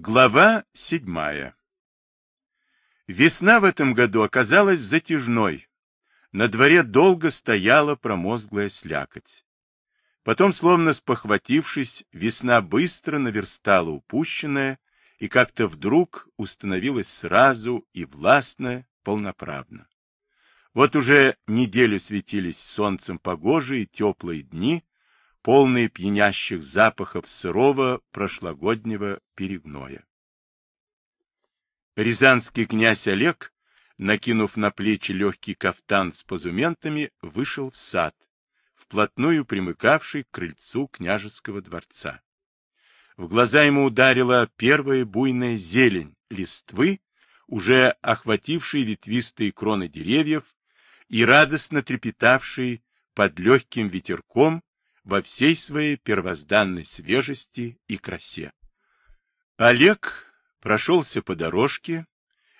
Глава седьмая Весна в этом году оказалась затяжной. На дворе долго стояла промозглая слякоть. Потом, словно спохватившись, весна быстро наверстала упущенное и как-то вдруг установилась сразу и властно, полноправно. Вот уже неделю светились солнцем погожие теплые дни, полные пьянящих запахов сырого прошлогоднего перегноя. Рязанский князь Олег, накинув на плечи легкий кафтан с позументами, вышел в сад, вплотную примыкавший к крыльцу княжеского дворца. В глаза ему ударила первая буйная зелень листвы, уже охватившей ветвистые кроны деревьев и радостно трепетавшей под легким ветерком во всей своей первозданной свежести и красе. Олег прошелся по дорожке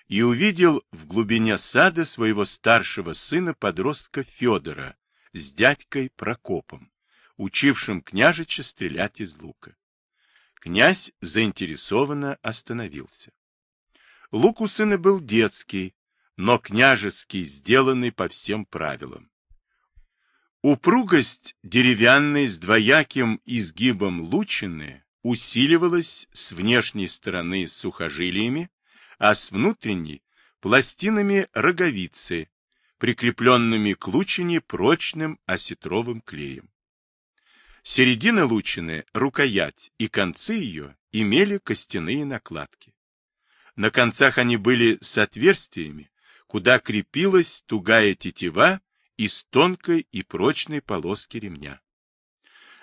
и увидел в глубине сада своего старшего сына-подростка Федора с дядькой Прокопом, учившим княжича стрелять из лука. Князь заинтересованно остановился. Лук у сына был детский, но княжеский, сделанный по всем правилам. Упругость деревянной с двояким изгибом лучины усиливалась с внешней стороны сухожилиями, а с внутренней – пластинами роговицы, прикрепленными к лучине прочным осетровым клеем. Середина лучины, рукоять и концы ее имели костяные накладки. На концах они были с отверстиями, куда крепилась тугая тетива из тонкой и прочной полоски ремня.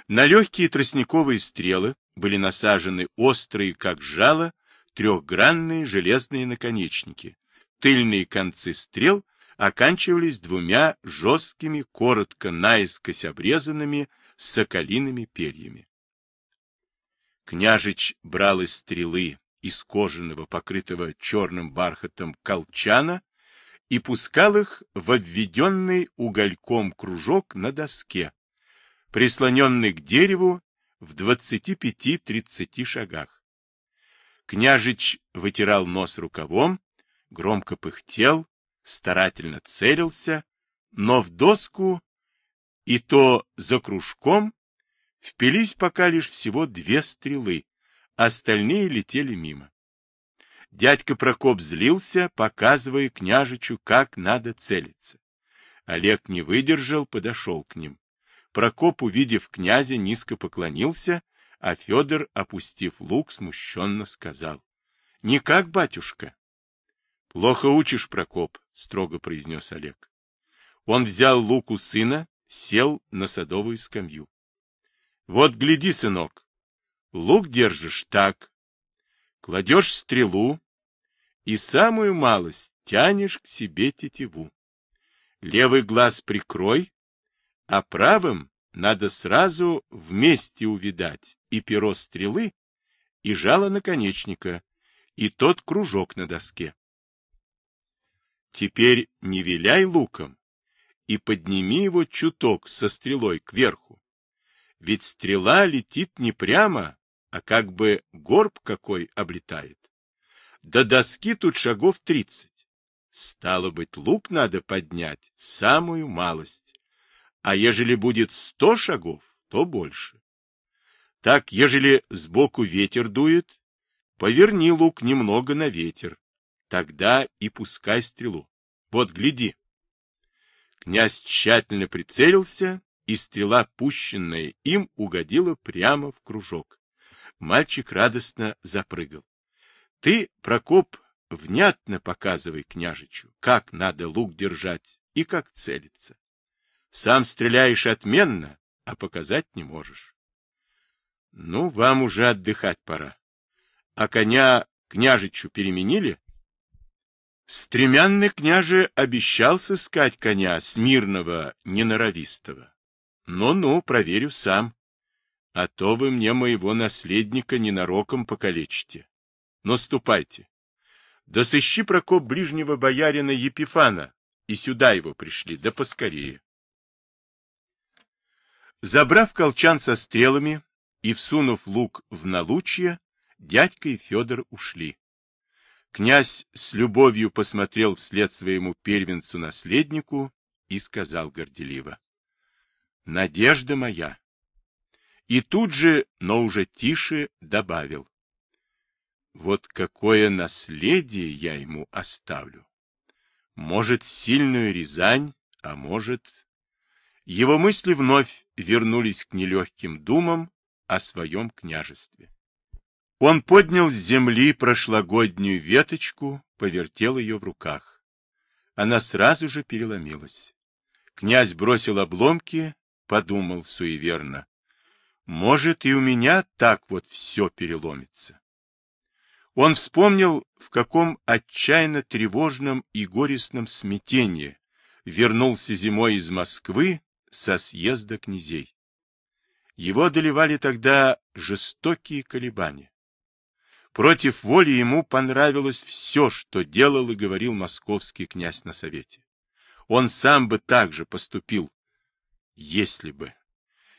На легкие тростниковые стрелы были насажены острые, как жало, трехгранные железные наконечники. Тыльные концы стрел оканчивались двумя жесткими, коротко наискось обрезанными соколиными перьями. Княжич брал из стрелы из кожаного, покрытого черным бархатом колчана, и пускал их в обведенный угольком кружок на доске, прислоненный к дереву в 25-30 шагах. Княжич вытирал нос рукавом, громко пыхтел, старательно целился, но в доску и то за кружком впились пока лишь всего две стрелы, остальные летели мимо. Дядька Прокоп злился, показывая княжичу, как надо целиться. Олег не выдержал, подошел к ним. Прокоп, увидев князя, низко поклонился, а Федор, опустив лук, смущенно сказал. — Никак, батюшка. — Плохо учишь, Прокоп, — строго произнес Олег. Он взял лук у сына, сел на садовую скамью. — Вот гляди, сынок, лук держишь так, кладешь стрелу, и самую малость тянешь к себе тетиву. Левый глаз прикрой, а правым надо сразу вместе увидать и перо стрелы, и жало наконечника, и тот кружок на доске. Теперь не виляй луком и подними его чуток со стрелой кверху. Ведь стрела летит не прямо, а как бы горб какой облетает. До доски тут шагов тридцать. Стало быть, лук надо поднять самую малость. А ежели будет сто шагов, то больше. Так, ежели сбоку ветер дует, поверни лук немного на ветер. Тогда и пускай стрелу. Вот, гляди. Князь тщательно прицелился, и стрела, пущенная им, угодила прямо в кружок. Мальчик радостно запрыгал. Ты, Прокоп, внятно показывай княжичу, как надо лук держать и как целиться. Сам стреляешь отменно, а показать не можешь. Ну, вам уже отдыхать пора. А коня княжичу переменили? Стремянный княже обещал сыскать коня смирного, неноровистого. Ну-ну, проверю сам. А то вы мне моего наследника ненароком покалечите. Но ступайте. Да сыщи, Прокоп, ближнего боярина Епифана, и сюда его пришли, да поскорее. Забрав колчан со стрелами и всунув лук в налучье, Дядька и Федор ушли. Князь с любовью посмотрел вслед своему первенцу-наследнику и сказал горделиво. — Надежда моя! И тут же, но уже тише, добавил. — Вот какое наследие я ему оставлю! Может, сильную Рязань, а может... Его мысли вновь вернулись к нелегким думам о своем княжестве. Он поднял с земли прошлогоднюю веточку, повертел ее в руках. Она сразу же переломилась. Князь бросил обломки, подумал суеверно. Может, и у меня так вот все переломится. Он вспомнил, в каком отчаянно тревожном и горестном смятении вернулся зимой из Москвы со съезда князей. Его одолевали тогда жестокие колебания. Против воли ему понравилось все, что делал и говорил московский князь на совете. Он сам бы так же поступил, если бы.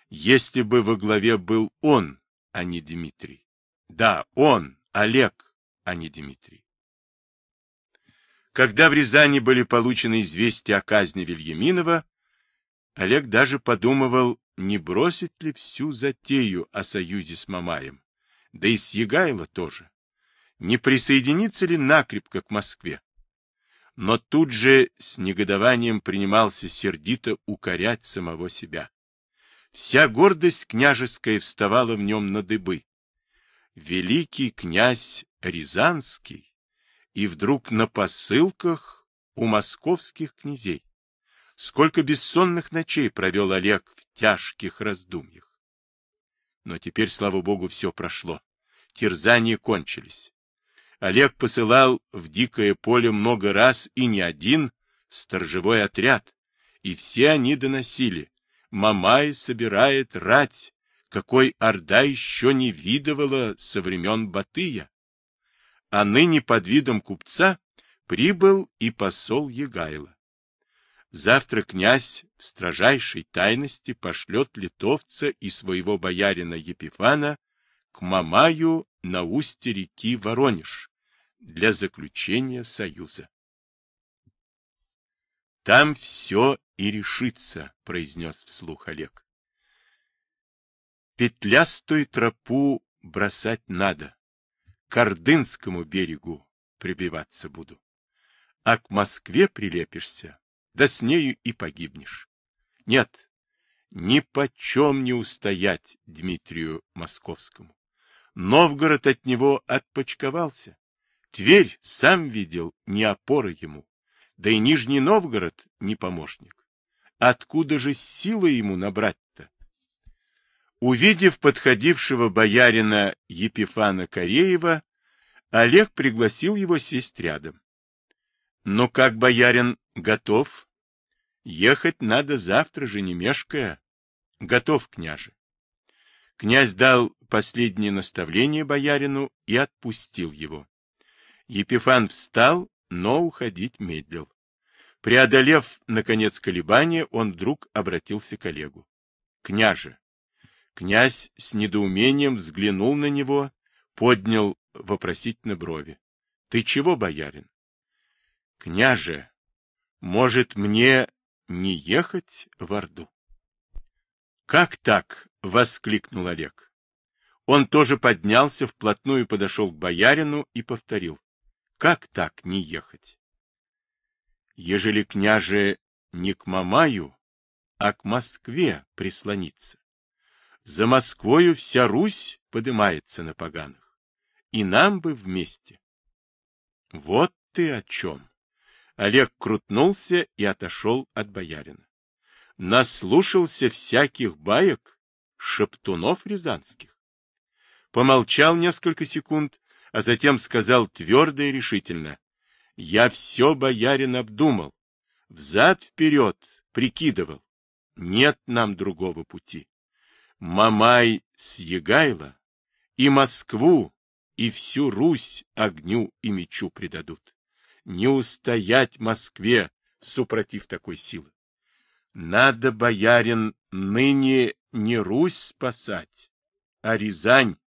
Если бы во главе был он, а не Дмитрий. Да, он, Олег, а не Дмитрий. Когда в Рязани были получены известия о казни Вильяминова, Олег даже подумывал, не бросить ли всю затею о союзе с Мамаем да и с Егайло тоже. Не присоединиться ли накрепко к Москве? Но тут же с негодованием принимался сердито укорять самого себя. Вся гордость княжеская вставала в нем на дыбы. Великий князь Рязанский и вдруг на посылках у московских князей. Сколько бессонных ночей провел Олег в тяжких раздумьях. Но теперь, слава богу, все прошло. Терзания кончились. Олег посылал в дикое поле много раз и не один сторожевой отряд, и все они доносили. Мамай собирает рать, какой Орда еще не видывала со времен Батыя. А ныне под видом купца прибыл и посол Егайло. Завтра князь в строжайшей тайности пошлет литовца и своего боярина Епифана к Мамаю на устье реки Воронеж для заключения союза. Там все и решится, произнес вслух Олег. Петлястую тропу бросать надо, к Ордынскому берегу прибиваться буду. А к Москве прилепишься, да с нею и погибнешь. Нет, ни почем не устоять Дмитрию Московскому. Новгород от него отпочковался. Тверь, сам видел, не опора ему. Да и Нижний Новгород не помощник. Откуда же силы ему набрать-то? Увидев подходившего боярина Епифана Кореева, Олег пригласил его сесть рядом. Но «Ну как боярин готов? Ехать надо завтра же, не мешкая. Готов, княже. Князь дал последнее наставление боярину и отпустил его. Епифан встал, но уходить медлил. Преодолев, наконец, колебания, он вдруг обратился к Олегу. — Княже! Князь с недоумением взглянул на него, поднял вопросительно брови. — Ты чего, боярин? — Княже, может, мне не ехать в Орду. «Как так?» — воскликнул Олег. Он тоже поднялся, вплотную подошел к боярину и повторил. «Как так не ехать?» «Ежели княже не к Мамаю, а к Москве прислониться. За Москвою вся Русь подымается на поганах, и нам бы вместе». «Вот ты о чем!» Олег крутнулся и отошел от боярина. Наслушался всяких баек, шептунов рязанских. Помолчал несколько секунд, а затем сказал твердо и решительно. Я все, боярин, обдумал. Взад-вперед прикидывал. Нет нам другого пути. Мамай с Егайло и Москву, и всю Русь огню и мечу предадут не устоять Москве, супротив такой силы. Надо, боярин, ныне не Русь спасать, а Рязань.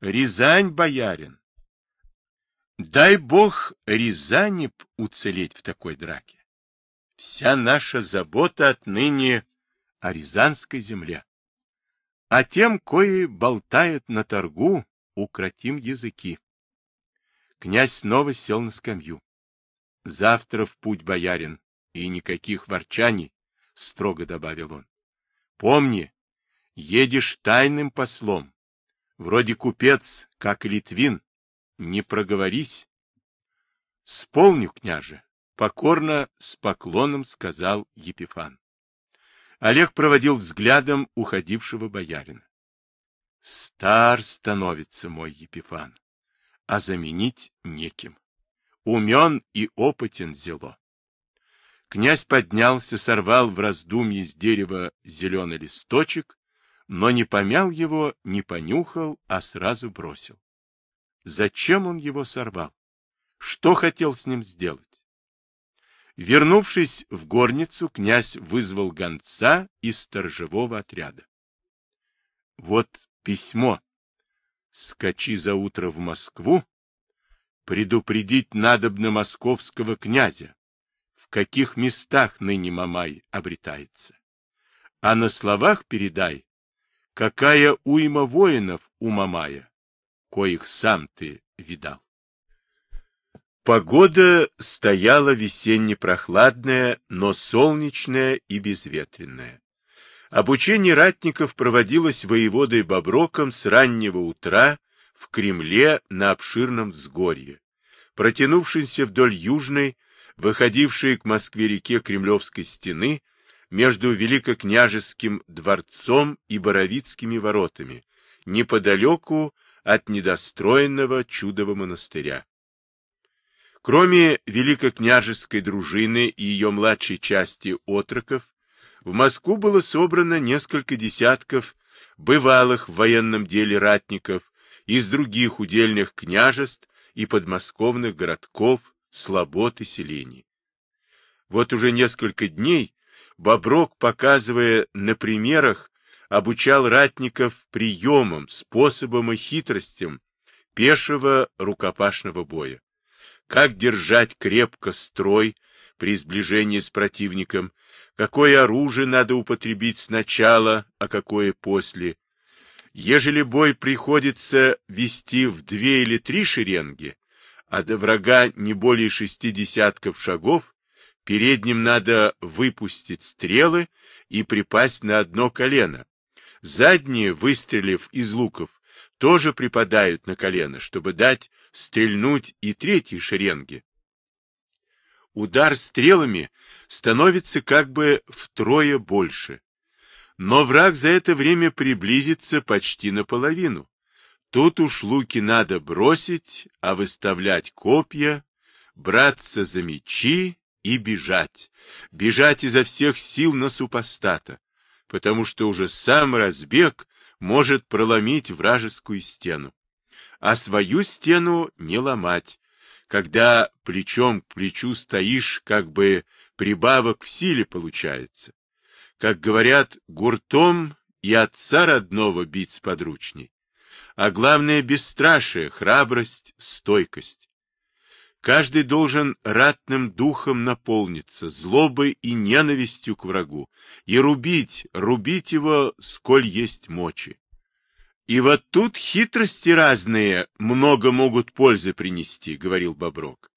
Рязань, боярин. Дай бог Рязани б уцелеть в такой драке. Вся наша забота отныне о Рязанской земле. А тем, кои болтают на торгу, укротим языки. Князь снова сел на скамью. Завтра в путь, боярин, и никаких ворчаний, — строго добавил он. Помни, едешь тайным послом, вроде купец, как Литвин, не проговорись. — Сполню, княже, — покорно с поклоном сказал Епифан. Олег проводил взглядом уходившего боярина. Стар становится мой Епифан, а заменить неким. Умен и опытен зело. Князь поднялся, сорвал в раздумье с дерева зеленый листочек, но не помял его, не понюхал, а сразу бросил. Зачем он его сорвал? Что хотел с ним сделать? Вернувшись в горницу, князь вызвал гонца из сторожевого отряда. Вот письмо. Скачи за утро в Москву, предупредить надобно московского князя, каких местах ныне Мамай обретается. А на словах передай, какая уйма воинов у Мамая, коих сам ты видал. Погода стояла весенне-прохладная, но солнечная и безветренная. Обучение ратников проводилось воеводой Боброком с раннего утра в Кремле на обширном взгорье, протянувшемся вдоль южной, выходившие к Москве-реке Кремлевской стены между Великокняжеским дворцом и Боровицкими воротами, неподалеку от недостроенного чудового монастыря. Кроме Великокняжеской дружины и ее младшей части отроков, в Москву было собрано несколько десятков бывалых в военном деле ратников из других удельных княжеств и подмосковных городков, слобод и селений. Вот уже несколько дней Боброк, показывая на примерах, обучал ратников приемам, способам и хитростям пешего рукопашного боя. Как держать крепко строй при сближении с противником, какое оружие надо употребить сначала, а какое после. Ежели бой приходится вести в две или три шеренги, а до врага не более шести десятков шагов, передним надо выпустить стрелы и припасть на одно колено. Задние, выстрелив из луков, тоже припадают на колено, чтобы дать стрельнуть и третьей шеренге. Удар стрелами становится как бы втрое больше. Но враг за это время приблизится почти наполовину. Тут уж луки надо бросить, а выставлять копья, браться за мечи и бежать. Бежать изо всех сил на супостата, потому что уже сам разбег может проломить вражескую стену. А свою стену не ломать, когда плечом к плечу стоишь, как бы прибавок в силе получается. Как говорят, гуртом и отца родного бить сподручней а главное – бесстрашие, храбрость, стойкость. Каждый должен ратным духом наполниться, злобой и ненавистью к врагу, и рубить, рубить его, сколь есть мочи. И вот тут хитрости разные много могут пользы принести, говорил Боброк.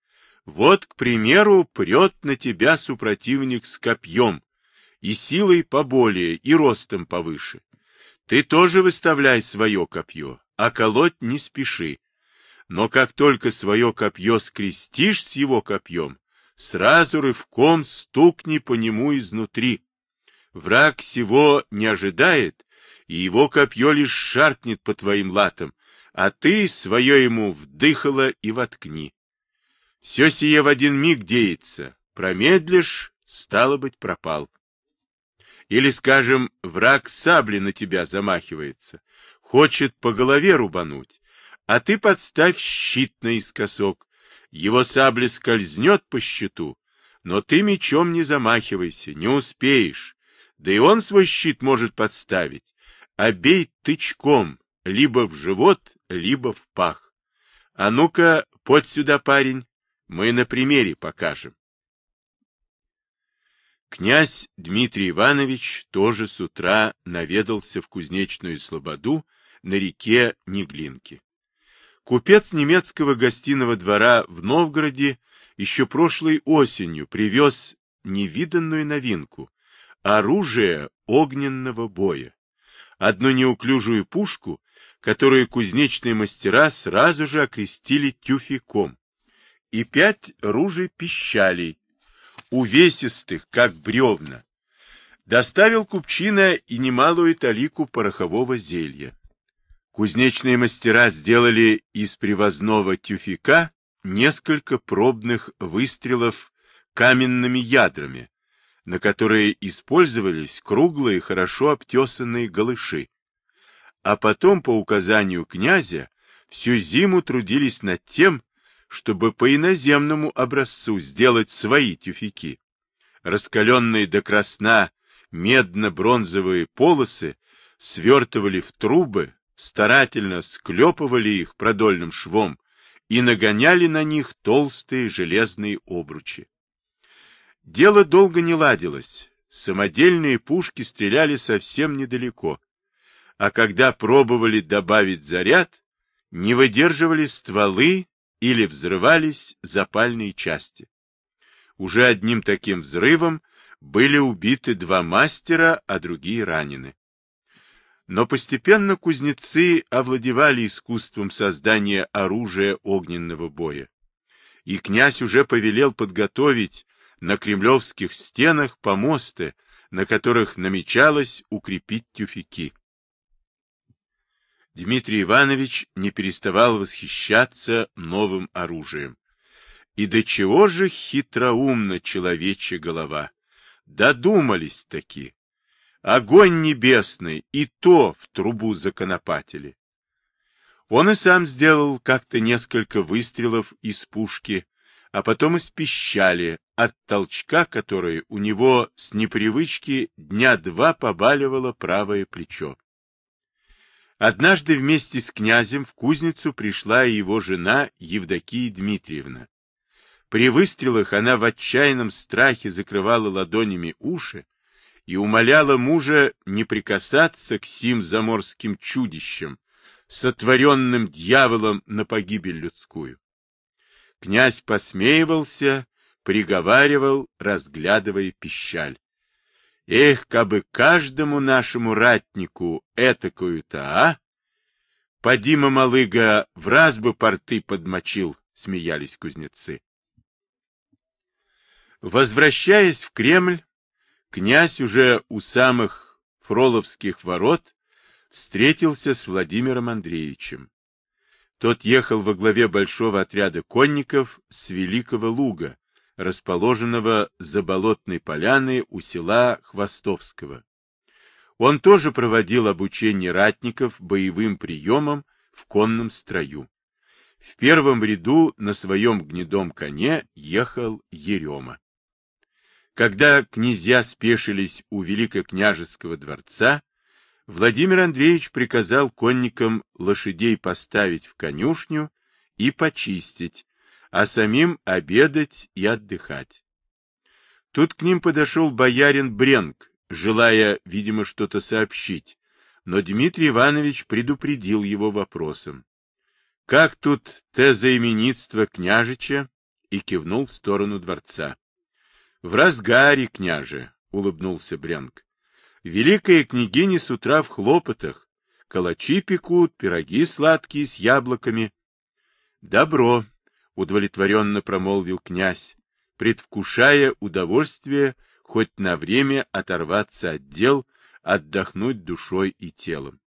Вот, к примеру, прет на тебя супротивник с копьем, и силой поболее, и ростом повыше. Ты тоже выставляй свое копье, а колоть не спеши. Но как только свое копье скрестишь с его копьем, сразу рывком стукни по нему изнутри. Враг всего не ожидает, и его копье лишь шаркнет по твоим латам, а ты свое ему вдыхало и воткни. Все сие в один миг деется, промедлишь, стало быть, пропал. Или, скажем, враг сабли на тебя замахивается, хочет по голове рубануть, а ты подставь щит наискосок. Его сабля скользнет по щиту, но ты мечом не замахивайся, не успеешь. Да и он свой щит может подставить, а бей тычком, либо в живот, либо в пах. А ну-ка, под сюда, парень, мы на примере покажем. Князь Дмитрий Иванович тоже с утра наведался в кузнечную слободу на реке Неглинки. Купец немецкого гостиного двора в Новгороде еще прошлой осенью привез невиданную новинку — оружие огненного боя. Одну неуклюжую пушку, которую кузнечные мастера сразу же окрестили тюфяком, и пять ружей пищалей, увесистых, как бревна. Доставил купчина и немалую талику порохового зелья. Кузнечные мастера сделали из привозного тюфяка несколько пробных выстрелов каменными ядрами, на которые использовались круглые, хорошо обтесанные голыши. А потом, по указанию князя, всю зиму трудились над тем, чтобы по иноземному образцу сделать свои тюфяки. Раскаленные до красна медно-бронзовые полосы свертывали в трубы, старательно склепывали их продольным швом и нагоняли на них толстые железные обручи. Дело долго не ладилось, самодельные пушки стреляли совсем недалеко, а когда пробовали добавить заряд, не выдерживали стволы или взрывались запальные части. Уже одним таким взрывом были убиты два мастера, а другие ранены. Но постепенно кузнецы овладевали искусством создания оружия огненного боя. И князь уже повелел подготовить на кремлевских стенах помосты, на которых намечалось укрепить тюфяки. Дмитрий Иванович не переставал восхищаться новым оружием. И до чего же хитроумна человечья голова! Додумались таки! Огонь небесный и то в трубу законопатили. Он и сам сделал как-то несколько выстрелов из пушки, а потом из пищали, от толчка которой у него с непривычки дня два побаливало правое плечо. Однажды вместе с князем в кузницу пришла и его жена Евдокия Дмитриевна. При выстрелах она в отчаянном страхе закрывала ладонями уши и умоляла мужа не прикасаться к сим заморским чудищам, сотворенным дьяволом на погибель людскую. Князь посмеивался, приговаривал, разглядывая пищаль. Эх, кабы каждому нашему ратнику этакую-то, а? Подима малыга в раз бы порты подмочил, смеялись кузнецы. Возвращаясь в Кремль, князь уже у самых Фроловских ворот встретился с Владимиром Андреевичем. Тот ехал во главе большого отряда конников с Великого Луга, расположенного за болотной поляной у села Хвостовского. Он тоже проводил обучение ратников боевым приемам в конном строю. В первом ряду на своем гнедом коне ехал Ерема. Когда князья спешились у Великокняжеского дворца, Владимир Андреевич приказал конникам лошадей поставить в конюшню и почистить, а самим обедать и отдыхать. Тут к ним подошел боярин Бренк, желая, видимо, что-то сообщить, но Дмитрий Иванович предупредил его вопросом. — Как тут те заименитство княжича? — и кивнул в сторону дворца. — В разгаре, княже, — улыбнулся Бренк. — Великая княгиня с утра в хлопотах. Калачи пекут, пироги сладкие с яблоками. — Добро, — удовлетворенно промолвил князь, предвкушая удовольствие хоть на время оторваться от дел, отдохнуть душой и телом.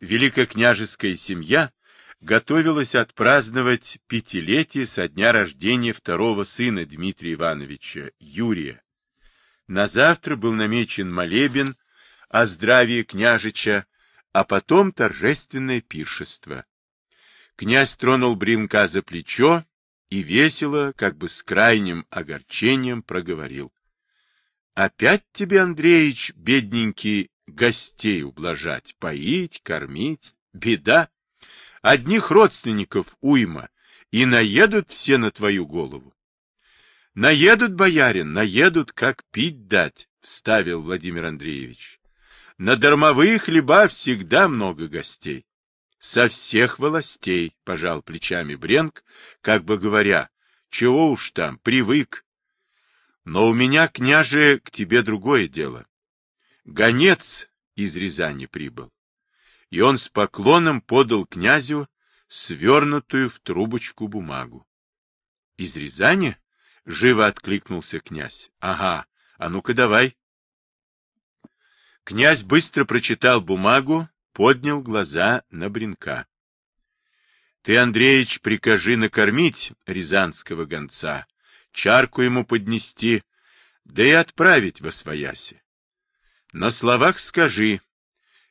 Великокняжеская семья готовилась отпраздновать пятилетие со дня рождения второго сына Дмитрия Ивановича, Юрия. На завтра был намечен молебен о здравии княжича, а потом торжественное пиршество. Князь тронул Бринка за плечо и весело, как бы с крайним огорчением, проговорил. — Опять тебе, Андреич, бедненький, гостей ублажать, поить, кормить? Беда. Одних родственников уйма, и наедут все на твою голову. Наедут, боярин, наедут, как пить дать, вставил Владимир Андреевич. На дармовые хлеба всегда много гостей. Со всех властей, пожал плечами Бренк, как бы говоря, чего уж там, привык. Но у меня, княже, к тебе другое дело. Гонец из Рязани прибыл. И он с поклоном подал князю свернутую в трубочку бумагу. — Из Рязани? — живо откликнулся князь. — Ага, а ну-ка давай. Князь быстро прочитал бумагу, поднял глаза на Бринка. — Ты, Андреич, прикажи накормить рязанского гонца, чарку ему поднести, да и отправить во свояси. На словах скажи,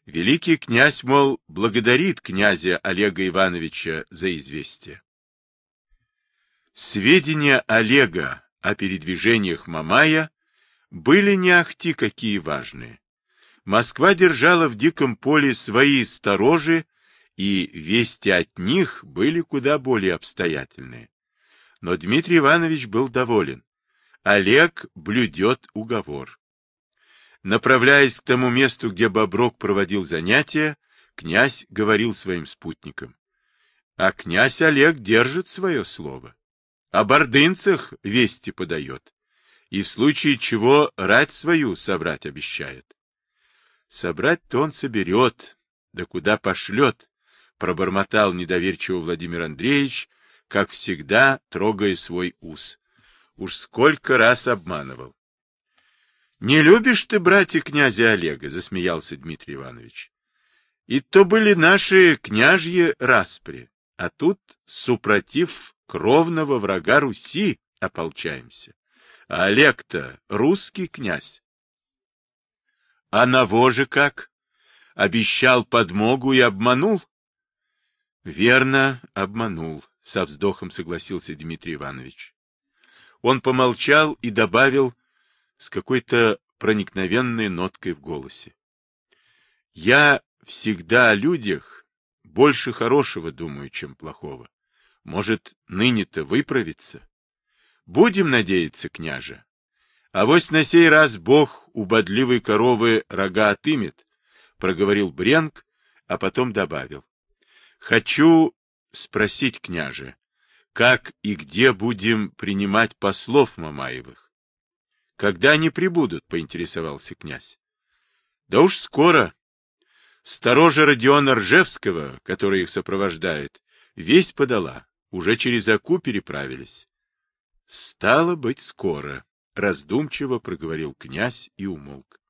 великий князь, мол, благодарит князя Олега Ивановича за известие. Сведения Олега о передвижениях Мамая были не ахти какие важные. Москва держала в диком поле свои сторожи, и вести от них были куда более обстоятельные. Но Дмитрий Иванович был доволен. Олег блюдет уговор. Направляясь к тому месту, где Боброк проводил занятия, князь говорил своим спутникам. А князь Олег держит свое слово. О бордынцах вести подает. И в случае чего рать свою собрать обещает. Собрать-то он соберет, да куда пошлет, пробормотал недоверчиво Владимир Андреевич, как всегда, трогая свой ус. Уж сколько раз обманывал. — Не любишь ты, братья князя Олега? — засмеялся Дмитрий Иванович. — И то были наши княжьи распри, а тут, супротив кровного врага Руси, ополчаемся. А Олег-то русский князь. А на воже как? Обещал подмогу и обманул? Верно, обманул, со вздохом согласился Дмитрий Иванович. Он помолчал и добавил с какой-то проникновенной ноткой в голосе. Я всегда о людях больше хорошего думаю, чем плохого. Может, ныне-то выправиться? Будем надеяться, княже. А вось на сей раз бог у бодливой коровы рога отымет, — проговорил Бренк, а потом добавил. — Хочу спросить, княже, как и где будем принимать послов Мамаевых? — Когда они прибудут? — поинтересовался князь. — Да уж скоро. Сторожа Родиона Ржевского, который их сопровождает, весть подала. Уже через Аку переправились. — Стало быть, скоро раздумчиво проговорил князь и умолк.